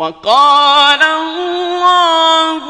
وقال الله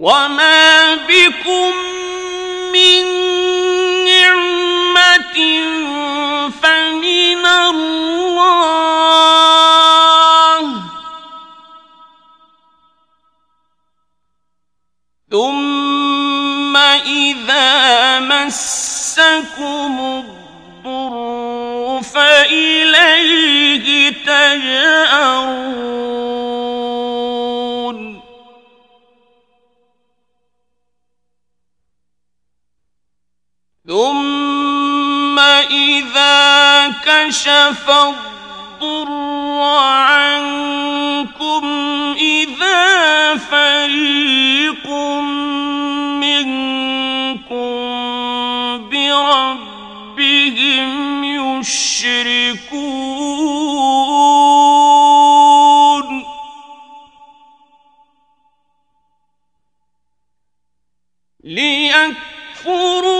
وما بكم من نعمة فمن الله ثم إذا مسكم الضر فإليه تجأرون كشف الضر عنكم إذا فريق منكم بربهم يشركون. ليكفروا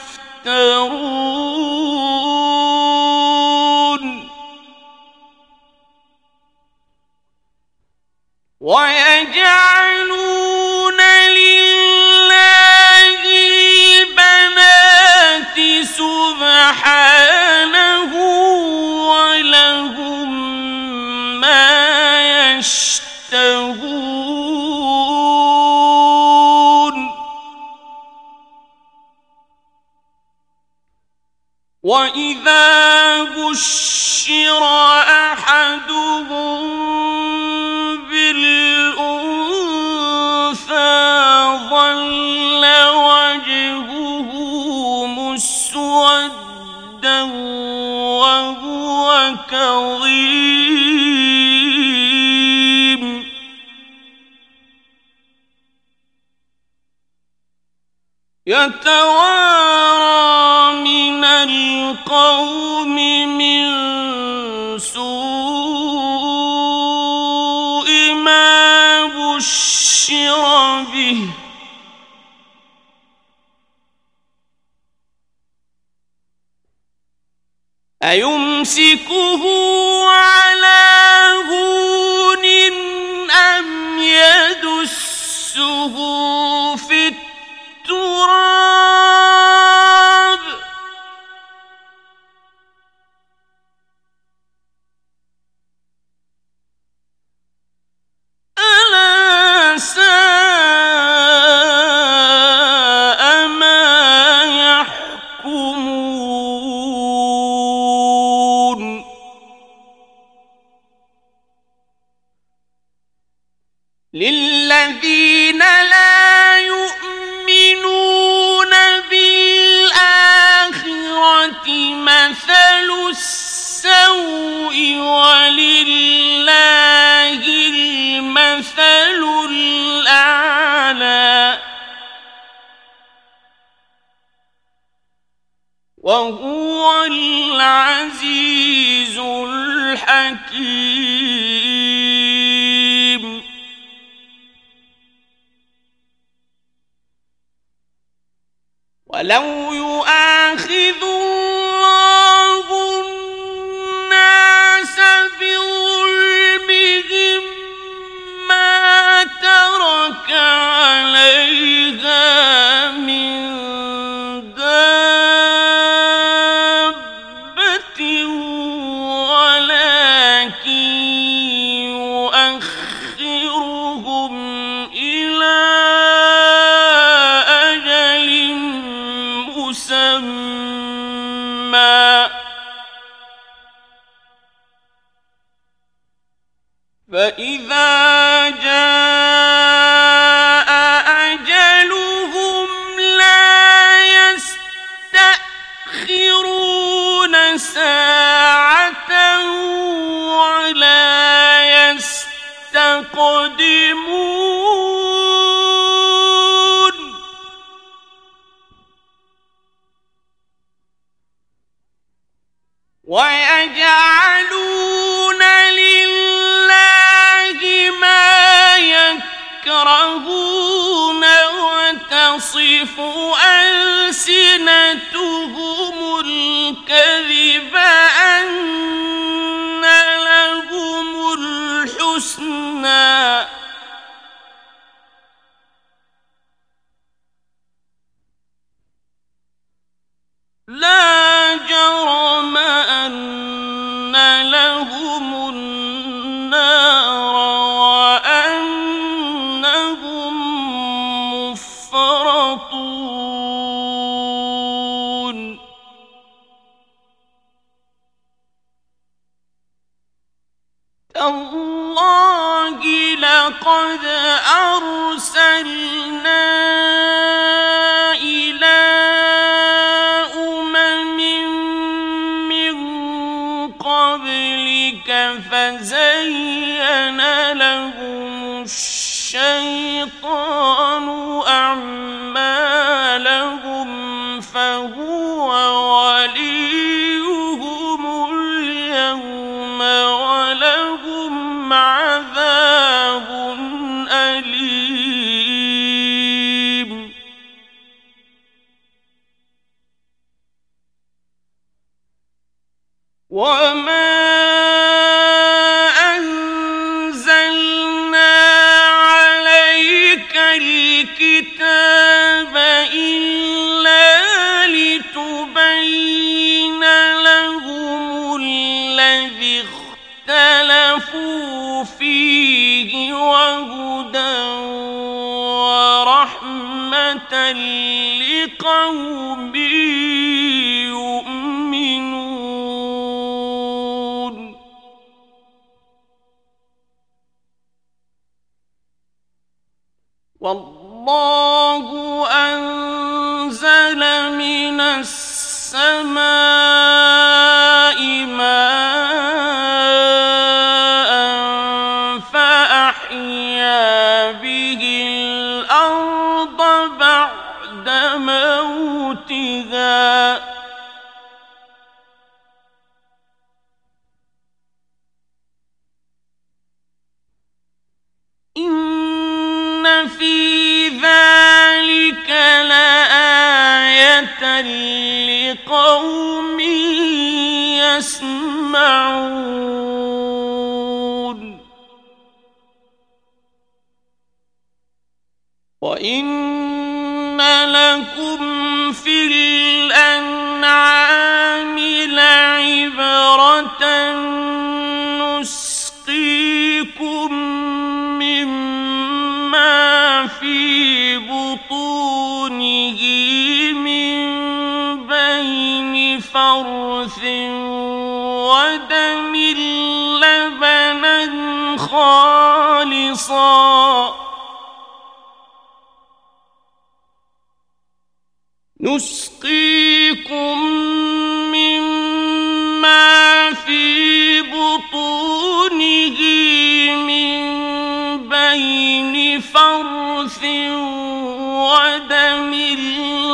تفترون وَإِذَا بُشِّرَ أَحَدُهُم بِالْأُنثَى ظَلَّ وَجْهُهُ مُسْوَدًّا وَهُوَ كَظِيمٌ. يَتَوَارَى أيمسكه وهو العزيز الحكيم ولو يؤاخذ الله الناس بظلمهم ما ترك عليهم فَإِذَا جَاءَ تصف ألسنتهم الكذب الشيطان والله أنزل من السماء يسمعون. وإن لكم في الأنعام لعبرة نسقيكم مما في بطونه من بين فرث نسقيكم مما في بطونه من بين فرث ودم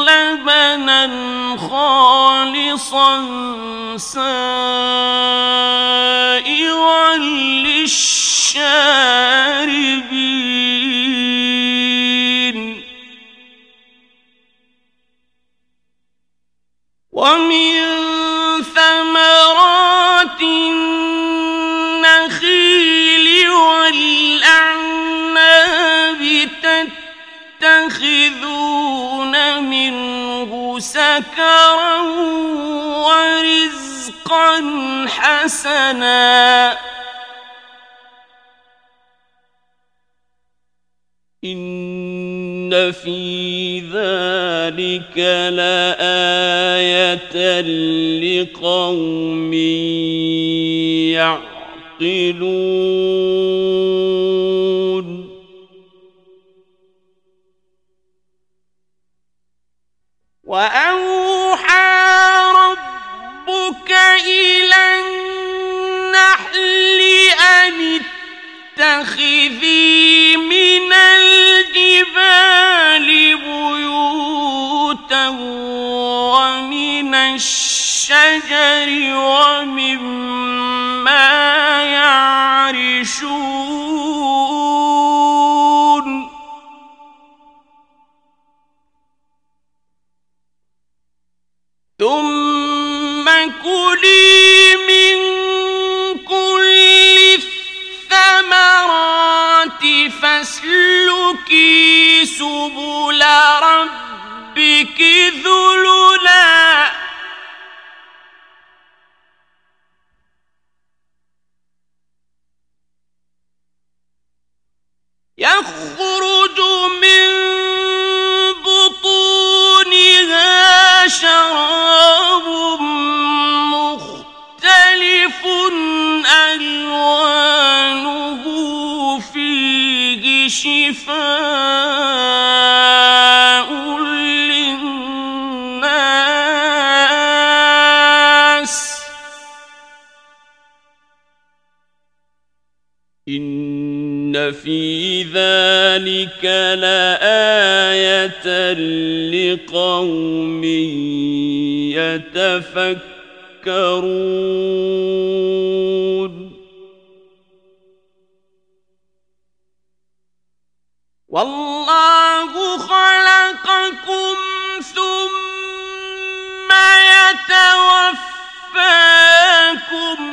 لبنا خالصا سائغا للشاربين. ومن ثمرات النخيل والأعناب تتخذون منه سكرا ورزقا حسنا. إن فِي ذَلِكَ لَآيَةً لِقَوْمٍ يَعْقِلُونَ وأول الشجر ومما شفاء للناس. ان في ذلك لآية لقوم يتفكرون. يتوفاكم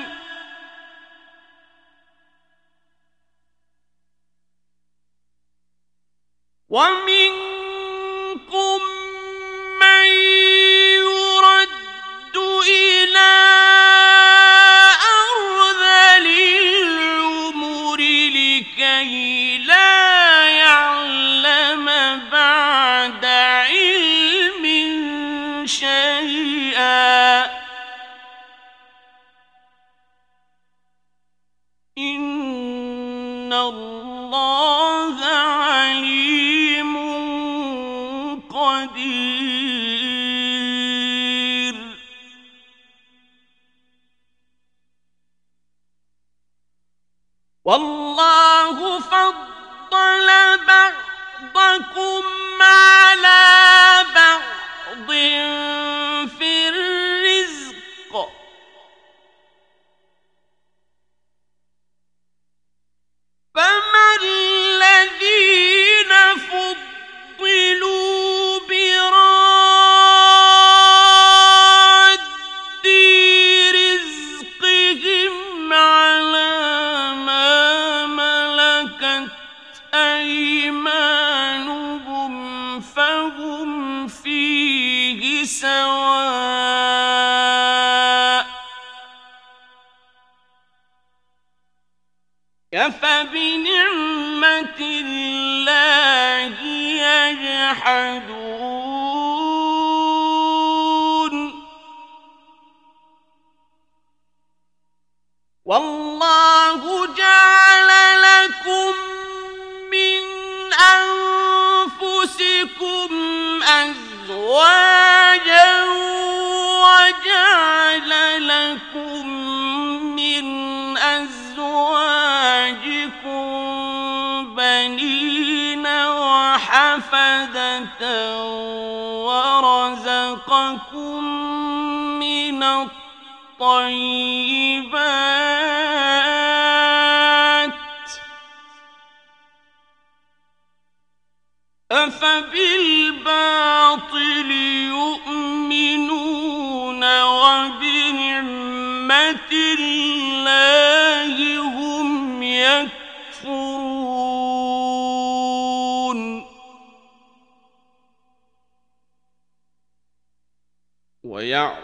والله فضل بعضكم على بعض. أيمانهم فهم فيه سواء الله يجحدون الطيبات أفبالباطل يؤمنون وبنعمة الله هم يكفرون ويعلمون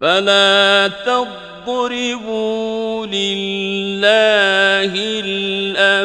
فلا تضربوا لله